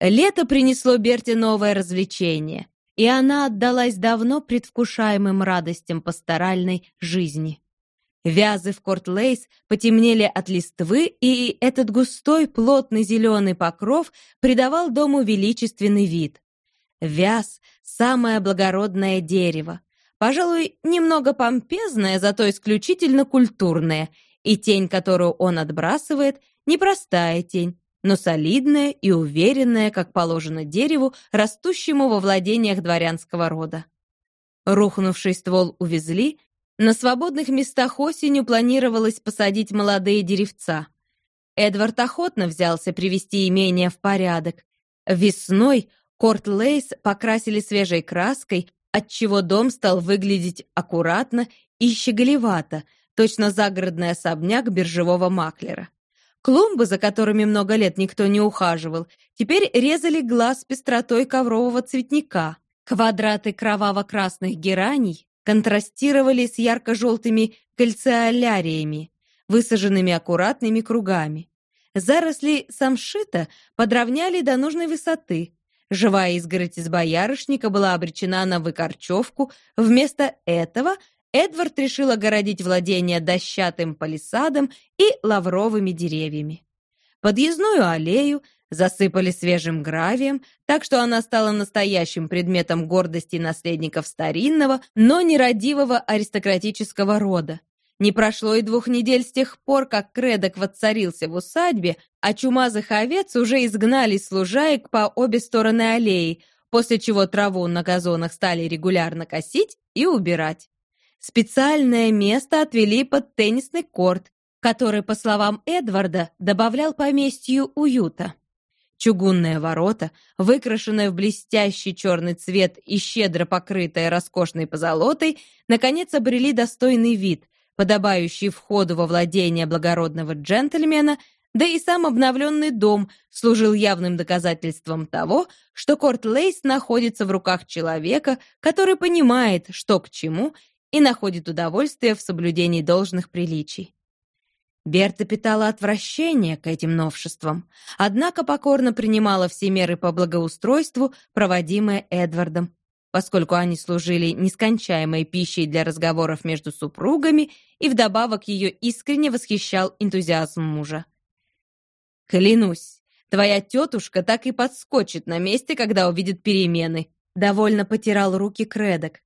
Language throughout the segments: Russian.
Лето принесло Берте новое развлечение, и она отдалась давно предвкушаемым радостям пасторальной жизни. Вязы в Корт-Лейс потемнели от листвы, и этот густой, плотный зеленый покров придавал дому величественный вид. Вяз — самое благородное дерево, пожалуй, немного помпезное, зато исключительно культурное, и тень, которую он отбрасывает, не простая тень, но солидная и уверенная, как положено дереву, растущему во владениях дворянского рода. Рухнувший ствол увезли, на свободных местах осенью планировалось посадить молодые деревца. Эдвард охотно взялся привести имение в порядок. Весной Корт-Лейс покрасили свежей краской, отчего дом стал выглядеть аккуратно и щеголевато, точно загородный особняк биржевого маклера. Клумбы, за которыми много лет никто не ухаживал, теперь резали глаз пестротой коврового цветника. Квадраты кроваво-красных гераний контрастировали с ярко-желтыми кальциоляриями, высаженными аккуратными кругами. Заросли самшита подровняли до нужной высоты. Живая изгородь из боярышника была обречена на выкорчевку. Вместо этого Эдвард решил огородить владение дощатым палисадом и лавровыми деревьями. Подъездную аллею засыпали свежим гравием, так что она стала настоящим предметом гордости наследников старинного, но нерадивого аристократического рода. Не прошло и двух недель с тех пор, как Кредок воцарился в усадьбе, а чумазых овец уже изгнали с лужаек по обе стороны аллеи, после чего траву на газонах стали регулярно косить и убирать. Специальное место отвели под теннисный корт, который, по словам Эдварда, добавлял поместью уюта. Чугунные ворота, выкрашенные в блестящий черный цвет и щедро покрытые роскошной позолотой, наконец обрели достойный вид, подобающий входу во владение благородного джентльмена, да и сам обновленный дом служил явным доказательством того, что Корт Лейс находится в руках человека, который понимает, что к чему, и находит удовольствие в соблюдении должных приличий. Берта питала отвращение к этим новшествам, однако покорно принимала все меры по благоустройству, проводимые Эдвардом, поскольку они служили нескончаемой пищей для разговоров между супругами и вдобавок ее искренне восхищал энтузиазм мужа. «Клянусь, твоя тетушка так и подскочит на месте, когда увидит перемены», довольно потирал руки Кредок.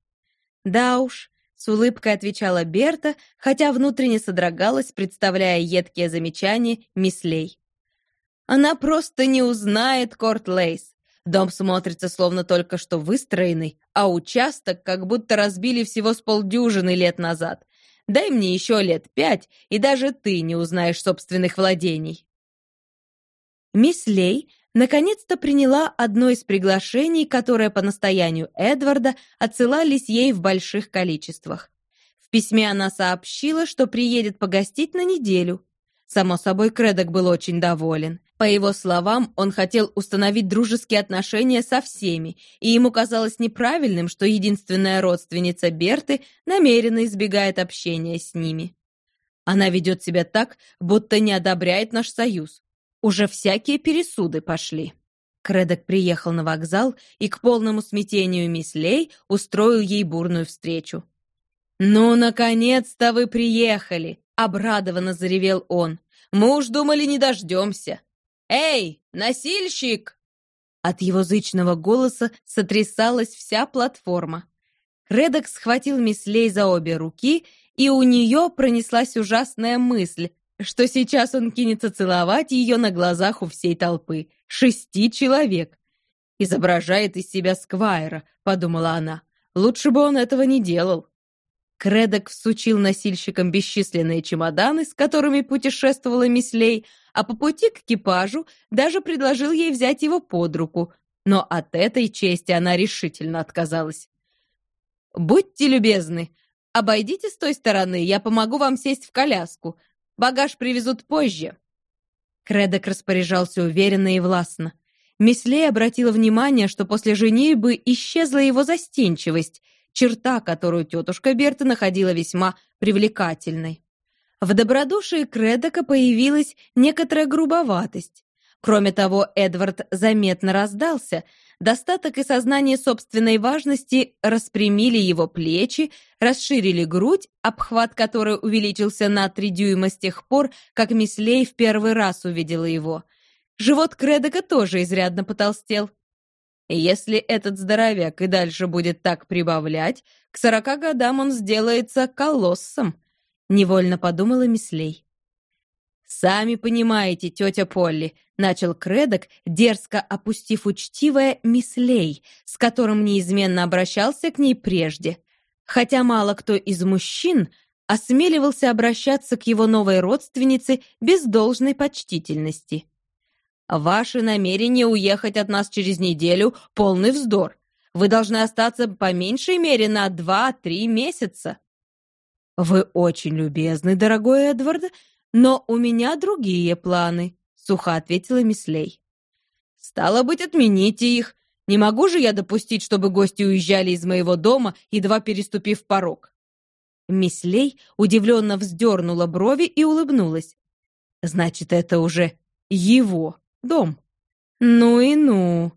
Да уж, с улыбкой отвечала Берта, хотя внутренне содрогалась, представляя едкие замечания мислей. Она просто не узнает Корт Лейс. Дом смотрится словно только что выстроенный, а участок как будто разбили всего с полдюжины лет назад. Дай мне еще лет пять, и даже ты не узнаешь собственных владений. Мисс Лей наконец-то приняла одно из приглашений, которые по настоянию Эдварда отсылались ей в больших количествах. В письме она сообщила, что приедет погостить на неделю. Само собой, Кредок был очень доволен. По его словам, он хотел установить дружеские отношения со всеми, и ему казалось неправильным, что единственная родственница Берты намеренно избегает общения с ними. Она ведет себя так, будто не одобряет наш союз. Уже всякие пересуды пошли. Кредок приехал на вокзал и к полному смятению мисс Лей устроил ей бурную встречу. «Ну, наконец-то вы приехали!» — обрадованно заревел он. «Мы уж думали, не дождемся!» «Эй, носильщик!» От его зычного голоса сотрясалась вся платформа. Кредок схватил мисс Лей за обе руки, и у нее пронеслась ужасная мысль, что сейчас он кинется целовать ее на глазах у всей толпы. Шести человек. «Изображает из себя Сквайра», — подумала она. «Лучше бы он этого не делал». Кредок всучил носильщикам бесчисленные чемоданы, с которыми путешествовала Мислей, а по пути к экипажу даже предложил ей взять его под руку, но от этой чести она решительно отказалась. «Будьте любезны, обойдите с той стороны, я помогу вам сесть в коляску. Багаж привезут позже». Кредок распоряжался уверенно и властно. Мислей обратила внимание, что после женитьбы исчезла его застенчивость, черта, которую тетушка Берта находила весьма привлекательной. В добродушии Кредока появилась некоторая грубоватость. Кроме того, Эдвард заметно раздался. Достаток и сознание собственной важности распрямили его плечи, расширили грудь, обхват которой увеличился на три дюйма с тех пор, как мисс Лей в первый раз увидела его. Живот Кредока тоже изрядно потолстел. Если этот здоровяк и дальше будет так прибавлять, к сорока годам он сделается колоссом, — невольно подумала Мислей. «Сами понимаете, тетя Полли», — начал Кредок, дерзко опустив учтивое «мислей», с которым неизменно обращался к ней прежде. Хотя мало кто из мужчин осмеливался обращаться к его новой родственнице без должной почтительности. «Ваше намерение уехать от нас через неделю — полный вздор. Вы должны остаться по меньшей мере на два-три месяца». «Вы очень любезны, дорогой Эдвард», «Но у меня другие планы», — сухо ответила Мислей. «Стало быть, отмените их. Не могу же я допустить, чтобы гости уезжали из моего дома, едва переступив порог». Мислей удивленно вздернула брови и улыбнулась. «Значит, это уже его дом. Ну и ну».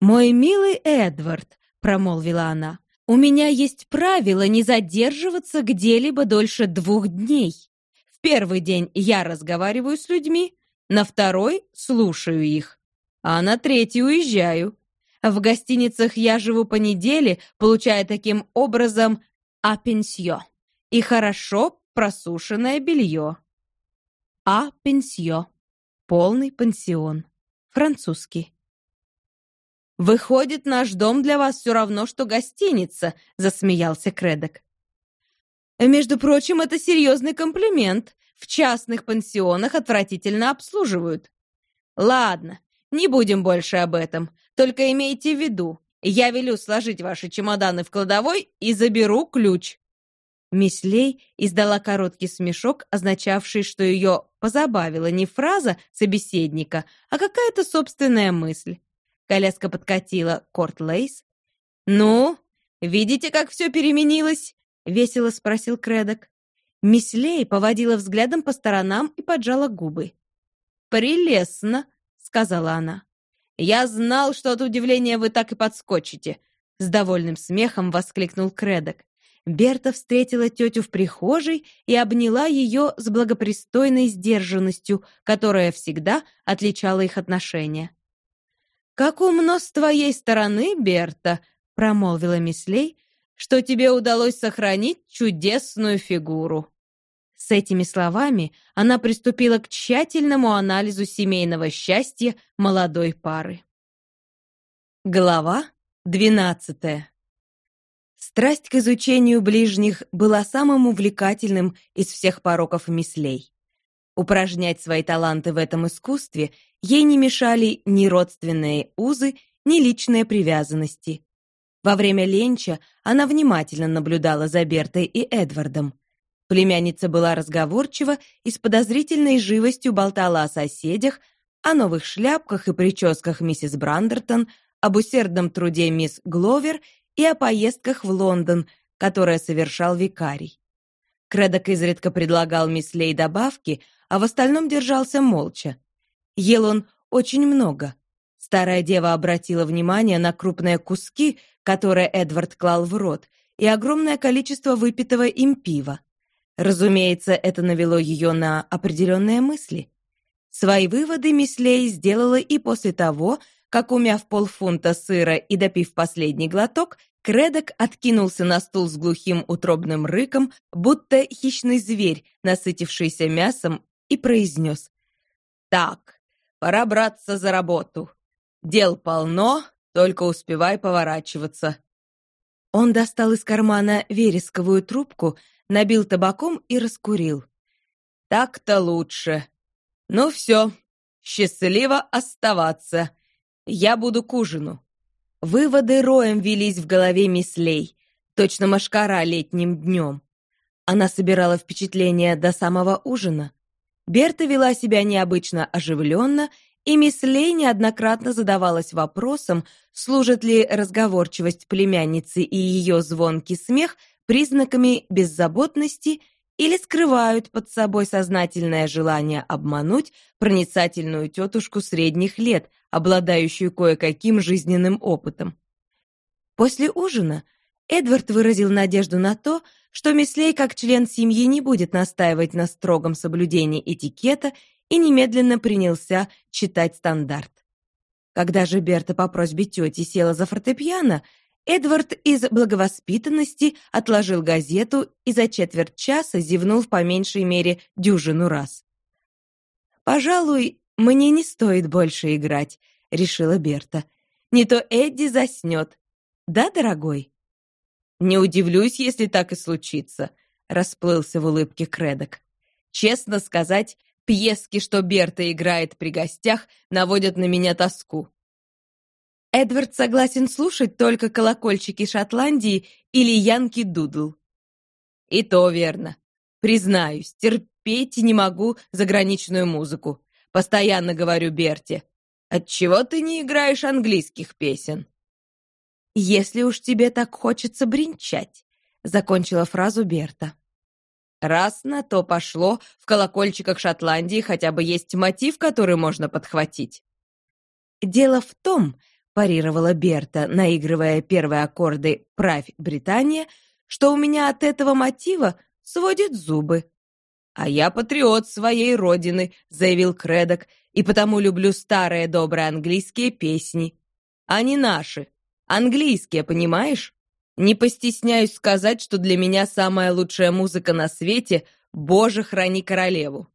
«Мой милый Эдвард», — промолвила она, — «у меня есть правило не задерживаться где-либо дольше двух дней первый день я разговариваю с людьми, на второй слушаю их, а на третий уезжаю. В гостиницах я живу по неделе, получая таким образом апенсье и хорошо просушенное белье. А-пенсье. Полный пансион. Французский. «Выходит, наш дом для вас все равно, что гостиница», — засмеялся Кредок. Между прочим, это серьезный комплимент. В частных пансионах отвратительно обслуживают. Ладно, не будем больше об этом. Только имейте в виду, я велю сложить ваши чемоданы в кладовой и заберу ключ. Мисс Лей издала короткий смешок, означавший, что ее позабавила не фраза собеседника, а какая-то собственная мысль. Коляска подкатила к Корт-Лейс. «Ну, видите, как все переменилось?» весело спросил Кредок. Мисс Лей поводила взглядом по сторонам и поджала губы. «Прелестно», — сказала она. «Я знал, что от удивления вы так и подскочите», — с довольным смехом воскликнул Кредок. Берта встретила тетю в прихожей и обняла ее с благопристойной сдержанностью, которая всегда отличала их отношения. «Как умно с твоей стороны, Берта», — промолвила мисс Лей, что тебе удалось сохранить чудесную фигуру». С этими словами она приступила к тщательному анализу семейного счастья молодой пары. Глава двенадцатая. Страсть к изучению ближних была самым увлекательным из всех пороков мислей. Упражнять свои таланты в этом искусстве ей не мешали ни родственные узы, ни личные привязанности. Во время ленча она внимательно наблюдала за Бертой и Эдвардом. Племянница была разговорчива и с подозрительной живостью болтала о соседях, о новых шляпках и прическах миссис Брандертон, об усердном труде мисс Гловер и о поездках в Лондон, которые совершал викарий. Кредок изредка предлагал мисс Лей добавки, а в остальном держался молча. Ел он очень много. Старая дева обратила внимание на крупные куски, которые Эдвард клал в рот, и огромное количество выпитого им пива. Разумеется, это навело ее на определенные мысли. Свои выводы мисс Лей сделала и после того, как, умяв полфунта сыра и допив последний глоток, Кредок откинулся на стул с глухим утробным рыком, будто хищный зверь, насытившийся мясом, и произнес. «Так, пора браться за работу. Дел полно, только успевай поворачиваться». Он достал из кармана вересковую трубку, набил табаком и раскурил. «Так-то лучше. Ну все, счастливо оставаться. Я буду к ужину». Выводы роем велись в голове мислей, точно машкара летним днем. Она собирала впечатления до самого ужина. Берта вела себя необычно оживленно и мисс Лей неоднократно задавалась вопросом, служит ли разговорчивость племянницы и ее звонкий смех признаками беззаботности или скрывают под собой сознательное желание обмануть проницательную тетушку средних лет, обладающую кое-каким жизненным опытом. После ужина Эдвард выразил надежду на то, что Мислей как член семьи не будет настаивать на строгом соблюдении этикета и немедленно принялся читать стандарт. Когда же Берта по просьбе тети села за фортепиано, Эдвард из благовоспитанности отложил газету и за четверть часа зевнул в по меньшей мере дюжину раз. «Пожалуй, мне не стоит больше играть», — решила Берта. «Не то Эдди заснет. Да, дорогой?» «Не удивлюсь, если так и случится», — расплылся в улыбке Кредок. «Честно сказать, пьески, что Берта играет при гостях, наводят на меня тоску. Эдвард согласен слушать только колокольчики Шотландии или Янки Дудл. И то верно. Признаюсь, терпеть не могу заграничную музыку. Постоянно говорю Берте. Отчего ты не играешь английских песен? Если уж тебе так хочется бренчать, закончила фразу Берта. Раз на то пошло, в колокольчиках Шотландии хотя бы есть мотив, который можно подхватить. Дело в том, парировала Берта, наигрывая первые аккорды «Правь, Британия», что у меня от этого мотива сводит зубы. «А я патриот своей родины», — заявил Кредок, «и потому люблю старые добрые английские песни. Они наши. Английские, понимаешь? Не постесняюсь сказать, что для меня самая лучшая музыка на свете — «Боже, храни королеву».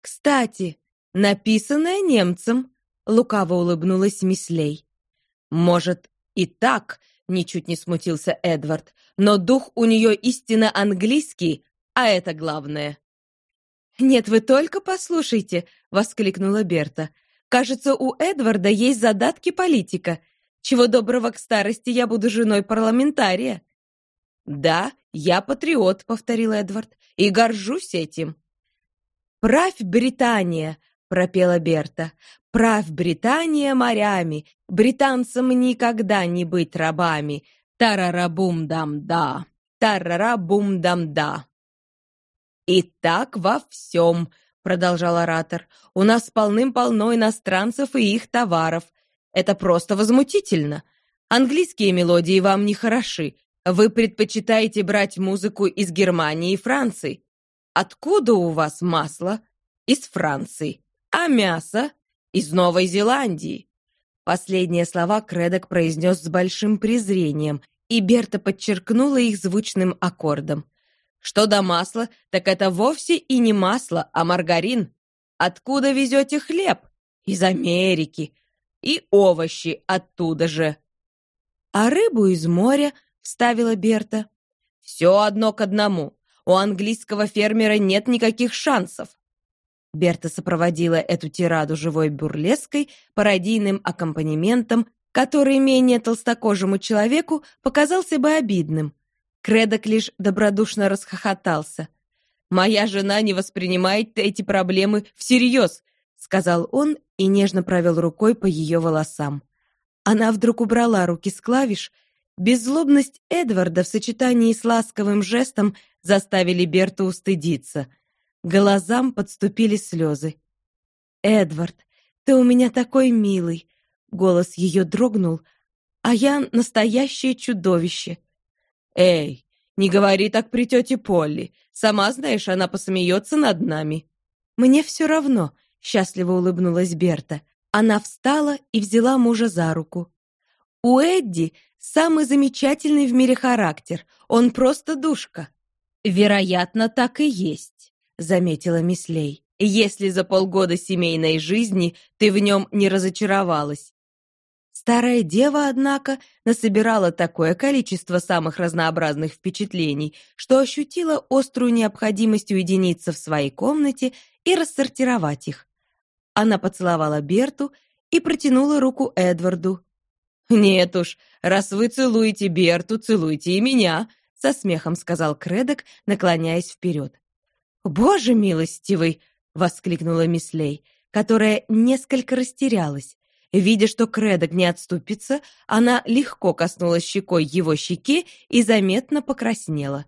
Кстати, написанная немцем, Лукаво улыбнулась Мислей. «Может, и так», — ничуть не смутился Эдвард, «но дух у нее истинно английский, а это главное». «Нет, вы только послушайте», — воскликнула Берта. «Кажется, у Эдварда есть задатки политика. Чего доброго к старости я буду женой парламентария». «Да, я патриот», — повторил Эдвард, — «и горжусь этим». «Правь, Британия!» — пропела Берта. Правь Британия морями, британцам никогда не быть рабами. Тарарабум-дам-да, тарарабум-дам-да. «И так во всем», — продолжал оратор, — «у нас полным-полно иностранцев и их товаров. Это просто возмутительно. Английские мелодии вам не хороши. Вы предпочитаете брать музыку из Германии и Франции. Откуда у вас масло? Из Франции. А мясо? из Новой Зеландии!» Последние слова Кредок произнес с большим презрением, и Берта подчеркнула их звучным аккордом. «Что до масла, так это вовсе и не масло, а маргарин. Откуда везете хлеб? Из Америки. И овощи оттуда же». «А рыбу из моря?» — вставила Берта. «Все одно к одному. У английского фермера нет никаких шансов. Берта сопроводила эту тираду живой бурлеской, пародийным аккомпанементом, который менее толстокожему человеку показался бы обидным. Кредок лишь добродушно расхохотался. «Моя жена не воспринимает эти проблемы всерьез», сказал он и нежно провел рукой по ее волосам. Она вдруг убрала руки с клавиш. Беззлобность Эдварда в сочетании с ласковым жестом заставили Берту устыдиться — глазам подступили слезы. «Эдвард, ты у меня такой милый!» Голос ее дрогнул, а я настоящее чудовище. «Эй, не говори так при тете Полли. Сама знаешь, она посмеется над нами». «Мне все равно», — счастливо улыбнулась Берта. Она встала и взяла мужа за руку. «У Эдди самый замечательный в мире характер. Он просто душка». «Вероятно, так и есть» заметила Мислей. «Если за полгода семейной жизни ты в нем не разочаровалась». Старая дева, однако, насобирала такое количество самых разнообразных впечатлений, что ощутила острую необходимость уединиться в своей комнате и рассортировать их. Она поцеловала Берту и протянула руку Эдварду. «Нет уж, раз вы целуете Берту, целуйте и меня», со смехом сказал Кредок, наклоняясь вперед. «Боже милостивый!» — воскликнула Мислей, которая несколько растерялась. Видя, что Кредок не отступится, она легко коснулась щекой его щеки и заметно покраснела.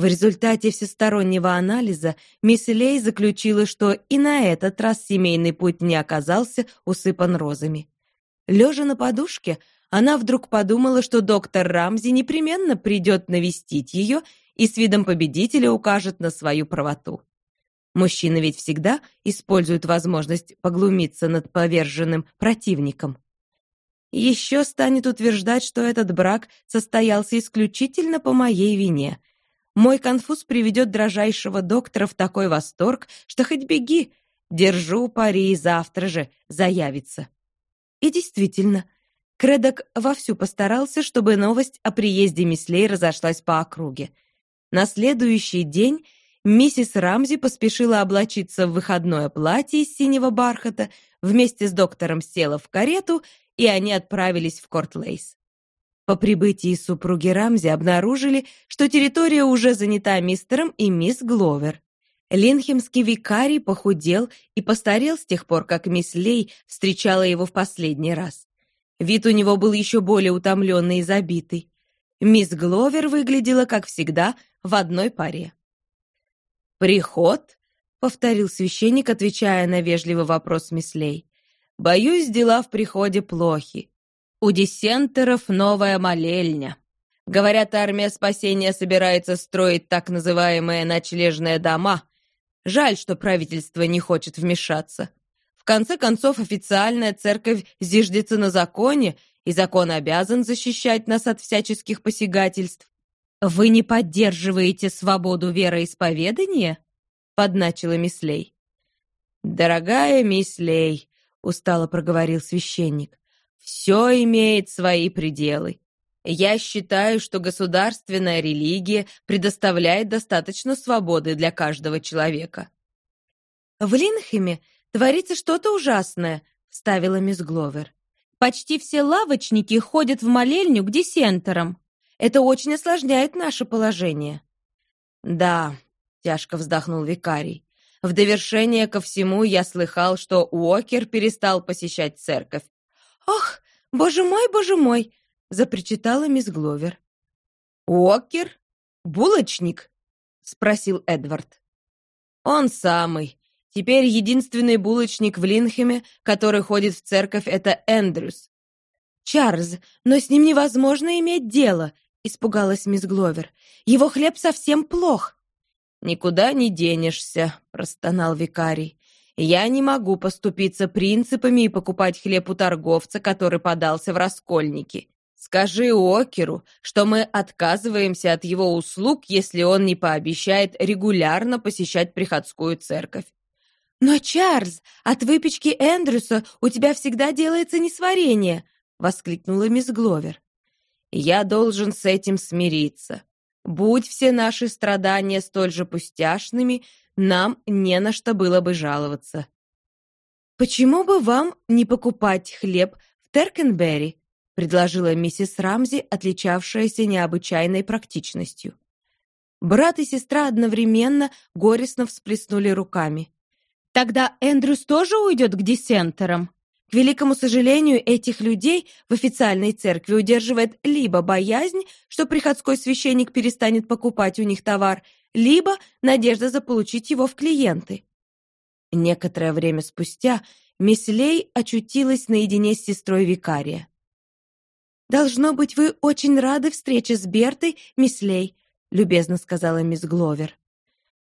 В результате всестороннего анализа мисс Лей заключила, что и на этот раз семейный путь не оказался усыпан розами. Лежа на подушке, она вдруг подумала, что доктор Рамзи непременно придет навестить ее и с видом победителя укажет на свою правоту. Мужчины ведь всегда используют возможность поглумиться над поверженным противником. Еще станет утверждать, что этот брак состоялся исключительно по моей вине. Мой конфуз приведет дрожайшего доктора в такой восторг, что хоть беги, держу пари, завтра же заявится. И действительно, Кредок вовсю постарался, чтобы новость о приезде Мислей разошлась по округе. На следующий день миссис Рамзи поспешила облачиться в выходное платье из синего бархата, вместе с доктором села в карету, и они отправились в Кортлейс. По прибытии супруги Рамзи обнаружили, что территория уже занята мистером и мисс Гловер. Линхемский викарий похудел и постарел с тех пор, как мисс Лей встречала его в последний раз. Вид у него был еще более утомленный и забитый. Мисс Гловер выглядела, как всегда, в одной паре. «Приход?» — повторил священник, отвечая на вежливый вопрос мислей. «Боюсь, дела в приходе плохи. У диссентеров новая молельня. Говорят, армия спасения собирается строить так называемые ночлежные дома. Жаль, что правительство не хочет вмешаться. В конце концов, официальная церковь зиждется на законе, и закон обязан защищать нас от всяческих посягательств. «Вы не поддерживаете свободу вероисповедания?» — подначила Мислей. «Дорогая Мислей», — устало проговорил священник, «все имеет свои пределы. Я считаю, что государственная религия предоставляет достаточно свободы для каждого человека». В Линхеме творится что-то ужасное», — вставила мисс Гловер. «Почти все лавочники ходят в молельню к диссентерам. Это очень осложняет наше положение». «Да», — тяжко вздохнул викарий. «В довершение ко всему я слыхал, что Уокер перестал посещать церковь». «Ох, боже мой, боже мой!» — запричитала мисс Гловер. «Уокер? Булочник?» — спросил Эдвард. «Он самый», Теперь единственный булочник в Линхеме, который ходит в церковь, это Эндрюс. «Чарльз, но с ним невозможно иметь дело», — испугалась мисс Гловер. «Его хлеб совсем плох». «Никуда не денешься», — простонал викарий. «Я не могу поступиться принципами и покупать хлеб у торговца, который подался в раскольники. Скажи Океру, что мы отказываемся от его услуг, если он не пообещает регулярно посещать приходскую церковь. «Но, Чарльз, от выпечки Эндрюса у тебя всегда делается несварение!» — воскликнула мисс Гловер. «Я должен с этим смириться. Будь все наши страдания столь же пустяшными, нам не на что было бы жаловаться». «Почему бы вам не покупать хлеб в Теркенберри?» — предложила миссис Рамзи, отличавшаяся необычайной практичностью. Брат и сестра одновременно горестно всплеснули руками. Тогда Эндрюс тоже уйдет к диссентерам. К великому сожалению, этих людей в официальной церкви удерживает либо боязнь, что приходской священник перестанет покупать у них товар, либо надежда заполучить его в клиенты. Некоторое время спустя мисс Лей очутилась наедине с сестрой викария. «Должно быть, вы очень рады встрече с Бертой, мисс Лей», — любезно сказала мисс Гловер.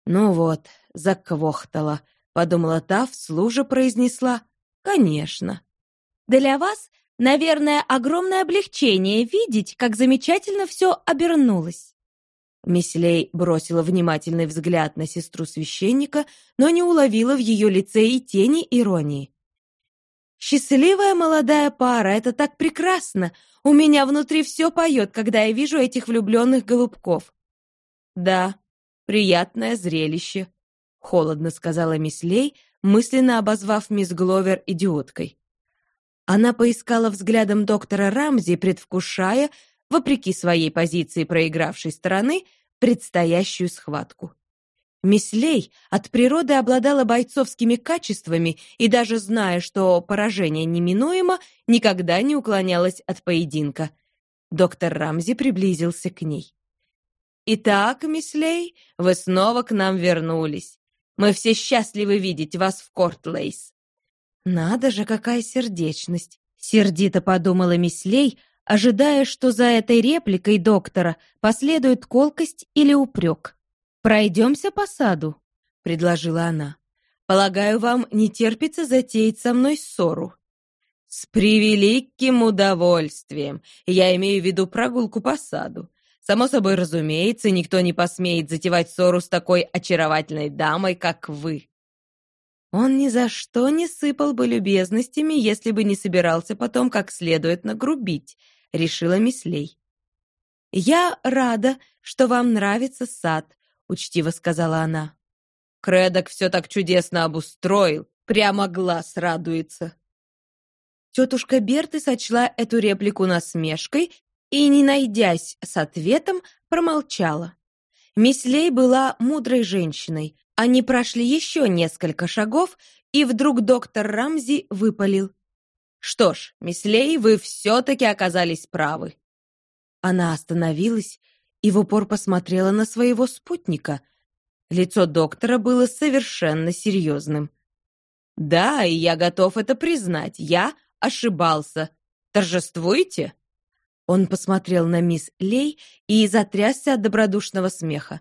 «Ну вот, заквохтала», подумала та, вслух произнесла «Конечно». «Для вас, наверное, огромное облегчение видеть, как замечательно все обернулось». Мисс бросила внимательный взгляд на сестру священника, но не уловила в ее лице и тени иронии. «Счастливая молодая пара, это так прекрасно! У меня внутри все поет, когда я вижу этих влюбленных голубков». «Да, приятное зрелище», — холодно сказала мисс Лей, мысленно обозвав мисс Гловер идиоткой. Она поискала взглядом доктора Рамзи, предвкушая, вопреки своей позиции проигравшей стороны, предстоящую схватку. Мисс Лей от природы обладала бойцовскими качествами и даже зная, что поражение неминуемо, никогда не уклонялась от поединка. Доктор Рамзи приблизился к ней. Итак, мислей, вы снова к нам вернулись. Мы все счастливы видеть вас в Кортлейс. Надо же, какая сердечность! Сердито подумала Мислей, ожидая, что за этой репликой доктора последует колкость или упрек. «Пройдемся по саду», — предложила она. «Полагаю, вам не терпится затеять со мной ссору». «С превеликим удовольствием. Я имею в виду прогулку по саду. Само собой разумеется, никто не посмеет затевать ссору с такой очаровательной дамой, как вы». Он ни за что не сыпал бы любезностями, если бы не собирался потом как следует нагрубить, решила Мислей. «Я рада, что вам нравится сад», — учтиво сказала она. «Кредок все так чудесно обустроил, прямо глаз радуется». Тетушка Берты сочла эту реплику насмешкой и, не найдясь с ответом, промолчала. Мислей была мудрой женщиной. Они прошли еще несколько шагов, и вдруг доктор Рамзи выпалил. «Что ж, Мислей, вы все-таки оказались правы». Она остановилась и в упор посмотрела на своего спутника. Лицо доктора было совершенно серьезным. «Да, и я готов это признать. Я ошибался. Торжествуете?» Он посмотрел на мисс Лей и затрясся от добродушного смеха.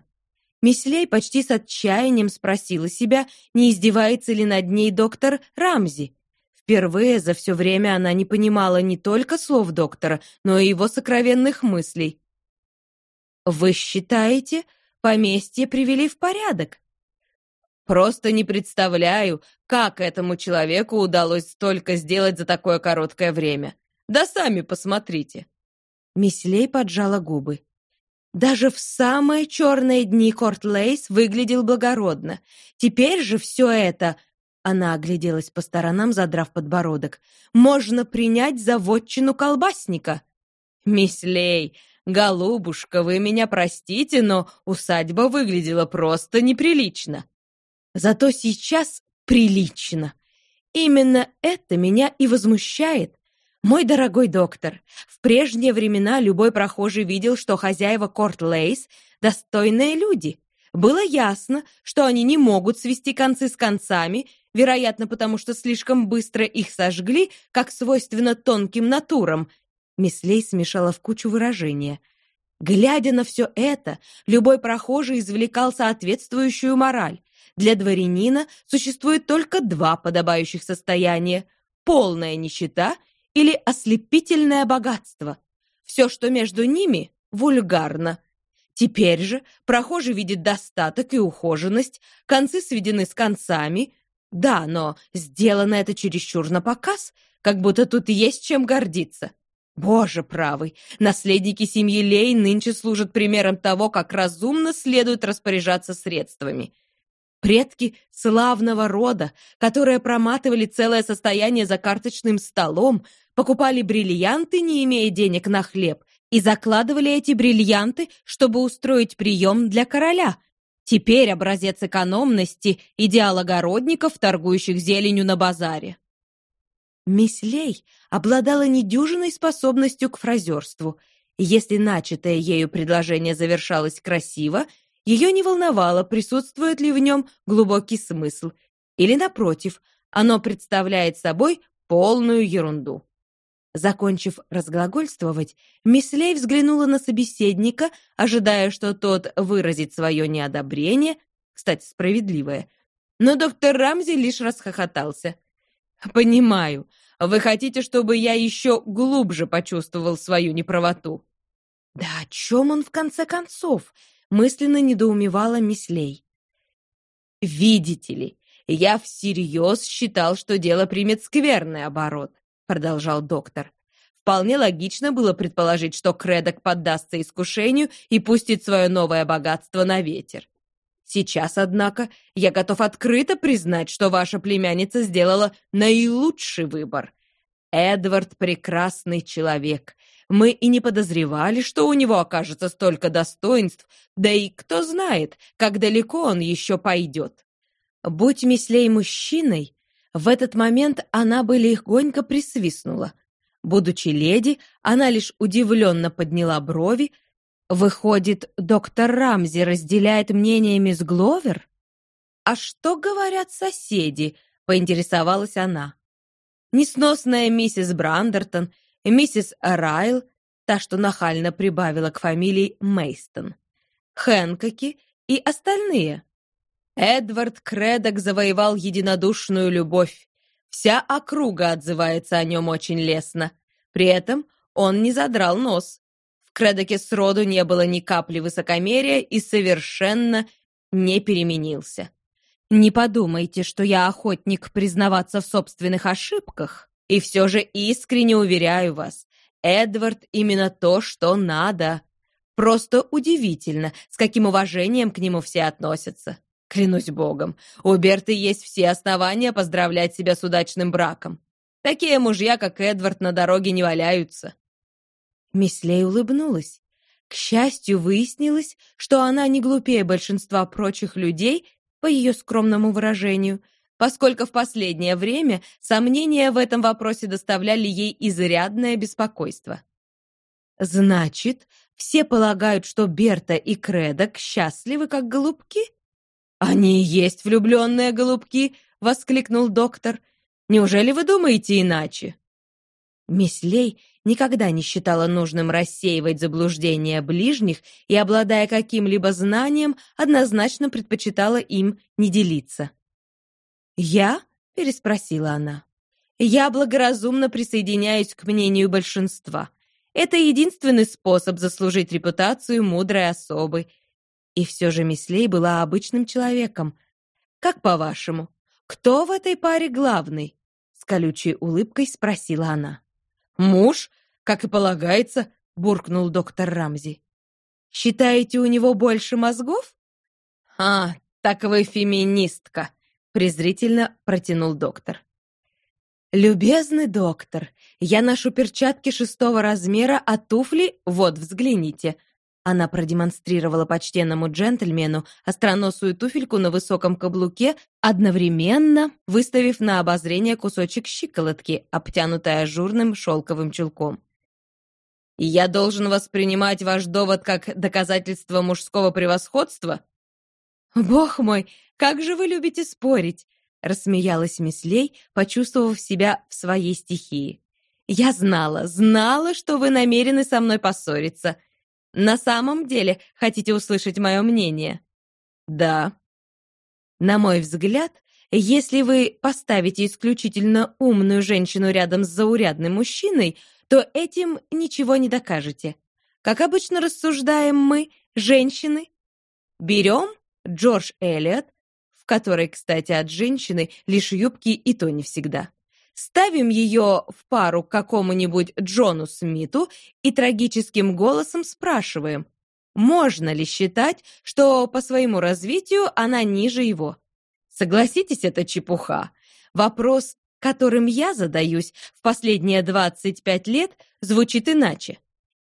Мисс Лей почти с отчаянием спросила себя, не издевается ли над ней доктор Рамзи. Впервые за все время она не понимала не только слов доктора, но и его сокровенных мыслей. «Вы считаете, поместье привели в порядок?» «Просто не представляю, как этому человеку удалось столько сделать за такое короткое время. Да сами посмотрите!» Мислей поджала губы. Даже в самые черные дни Корт Лейс выглядел благородно. Теперь же все это... Она огляделась по сторонам, задрав подбородок. «Можно принять за вотчину колбасника!» «Мислей, голубушка, вы меня простите, но усадьба выглядела просто неприлично!» «Зато сейчас прилично!» Именно это меня и возмущает. Мой дорогой доктор, в прежние времена любой прохожий видел, что хозяева Корт Лейс — достойные люди. Было ясно, что они не могут свести концы с концами, вероятно, потому что слишком быстро их сожгли, как свойственно тонким натурам. Мислей смешала в кучу выражения. Глядя на все это, любой прохожий извлекал соответствующую мораль. Для дворянина существует только два подобающих состояния — полная нищета — или ослепительное богатство. Все, что между ними, вульгарно. Теперь же прохожий видит достаток и ухоженность, концы сведены с концами. Да, но сделано это чересчур на показ, как будто тут есть чем гордиться. Боже правый, наследники семьи Лей нынче служат примером того, как разумно следует распоряжаться средствами. Предки славного рода, которые проматывали целое состояние за карточным столом, покупали бриллианты, не имея денег на хлеб, и закладывали эти бриллианты, чтобы устроить прием для короля. Теперь образец экономности – идеал огородников, торгующих зеленью на базаре. Мисс обладала недюжиной способностью к фразерству. Если начатое ею предложение завершалось красиво, ее не волновало, присутствует ли в нем глубокий смысл, или, напротив, оно представляет собой полную ерунду. Закончив разглагольствовать, мисс Лей взглянула на собеседника, ожидая, что тот выразит свое неодобрение, кстати, справедливое. Но доктор Рамзи лишь расхохотался. «Понимаю. Вы хотите, чтобы я еще глубже почувствовал свою неправоту?» «Да о чем он в конце концов?» — мысленно недоумевала мисс Лей. «Видите ли, я всерьез считал, что дело примет скверный оборот продолжал доктор. Вполне логично было предположить, что Кредок поддастся искушению и пустит свое новое богатство на ветер. Сейчас, однако, я готов открыто признать, что ваша племянница сделала наилучший выбор. Эдвард — прекрасный человек. Мы и не подозревали, что у него окажется столько достоинств, да и кто знает, как далеко он еще пойдет. Будь Мислей мужчиной, в этот момент она бы легонько присвистнула. Будучи леди, она лишь удивленно подняла брови. Выходит, доктор Рамзи разделяет мнение мисс Гловер? А что говорят соседи? поинтересовалась она. Несносная миссис Брандертон, миссис Райл, та, что нахально прибавила к фамилии Мейстон, Хэнкоки и остальные. Эдвард Кредок завоевал единодушную любовь. Вся округа отзывается о нем очень лестно. При этом он не задрал нос. В Кредоке сроду не было ни капли высокомерия и совершенно не переменился. Не подумайте, что я охотник признаваться в собственных ошибках. И все же искренне уверяю вас, Эдвард именно то, что надо. Просто удивительно, с каким уважением к нему все относятся. Клянусь богом, у Берты есть все основания поздравлять себя с удачным браком. Такие мужья, как Эдвард, на дороге не валяются. Мислей улыбнулась. К счастью, выяснилось, что она не глупее большинства прочих людей по ее скромному выражению, поскольку в последнее время сомнения в этом вопросе доставляли ей изрядное беспокойство. «Значит, все полагают, что Берта и Кредок счастливы, как голубки?» «Они и есть влюбленные голубки!» — воскликнул доктор. «Неужели вы думаете иначе?» Мисс никогда не считала нужным рассеивать заблуждения ближних и, обладая каким-либо знанием, однозначно предпочитала им не делиться. «Я?» — переспросила она. «Я благоразумно присоединяюсь к мнению большинства. Это единственный способ заслужить репутацию мудрой особы. И все же Мислей была обычным человеком. Как по-вашему, кто в этой паре главный?» С колючей улыбкой спросила она. «Муж, как и полагается», — буркнул доктор Рамзи. «Считаете, у него больше мозгов?» «А, так вы феминистка», — презрительно протянул доктор. «Любезный доктор, я ношу перчатки шестого размера, а туфли, вот, взгляните, она продемонстрировала почтенному джентльмену остроносую туфельку на высоком каблуке, одновременно выставив на обозрение кусочек щиколотки, обтянутой ажурным шелковым чулком. «Я должен воспринимать ваш довод как доказательство мужского превосходства?» «Бог мой, как же вы любите спорить!» — рассмеялась Мислей, почувствовав себя в своей стихии. «Я знала, знала, что вы намерены со мной поссориться. На самом деле хотите услышать мое мнение? Да. На мой взгляд, если вы поставите исключительно умную женщину рядом с заурядным мужчиной, то этим ничего не докажете. Как обычно рассуждаем мы, женщины. Берем Джордж Эллиот, в которой, кстати, от женщины лишь юбки и то не всегда. Ставим ее в пару к какому-нибудь Джону Смиту и трагическим голосом спрашиваем, можно ли считать, что по своему развитию она ниже его. Согласитесь, это чепуха. Вопрос, которым я задаюсь в последние 25 лет, звучит иначе.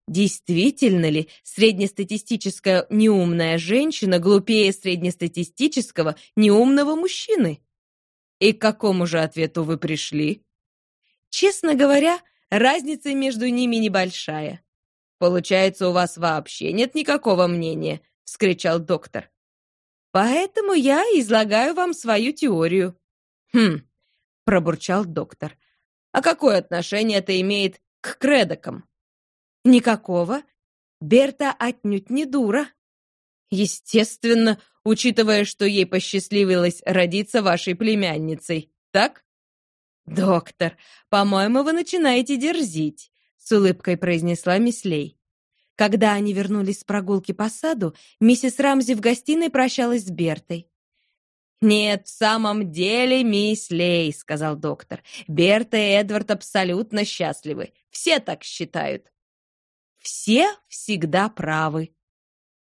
Действительно ли среднестатистическая неумная женщина глупее среднестатистического неумного мужчины? И к какому же ответу вы пришли? Честно говоря, разница между ними небольшая. Получается, у вас вообще нет никакого мнения, вскричал доктор. Поэтому я излагаю вам свою теорию. Хм, пробурчал доктор. А какое отношение это имеет к кредокам? Никакого. Берта отнюдь не дура. Естественно, учитывая, что ей посчастливилось родиться вашей племянницей, так? «Доктор, по-моему, вы начинаете дерзить», — с улыбкой произнесла Мислей. Когда они вернулись с прогулки по саду, миссис Рамзи в гостиной прощалась с Бертой. «Нет, в самом деле, мисс Лей», — сказал доктор. «Берта и Эдвард абсолютно счастливы. Все так считают». «Все всегда правы»,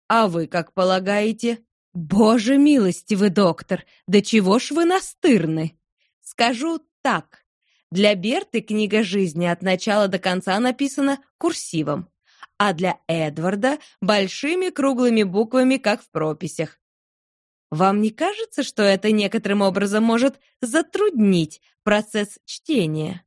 а вы как полагаете? Боже милостивый доктор, да чего ж вы настырны? Скажу так. Для Берты книга жизни от начала до конца написана курсивом, а для Эдварда большими круглыми буквами, как в прописях. Вам не кажется, что это некоторым образом может затруднить процесс чтения?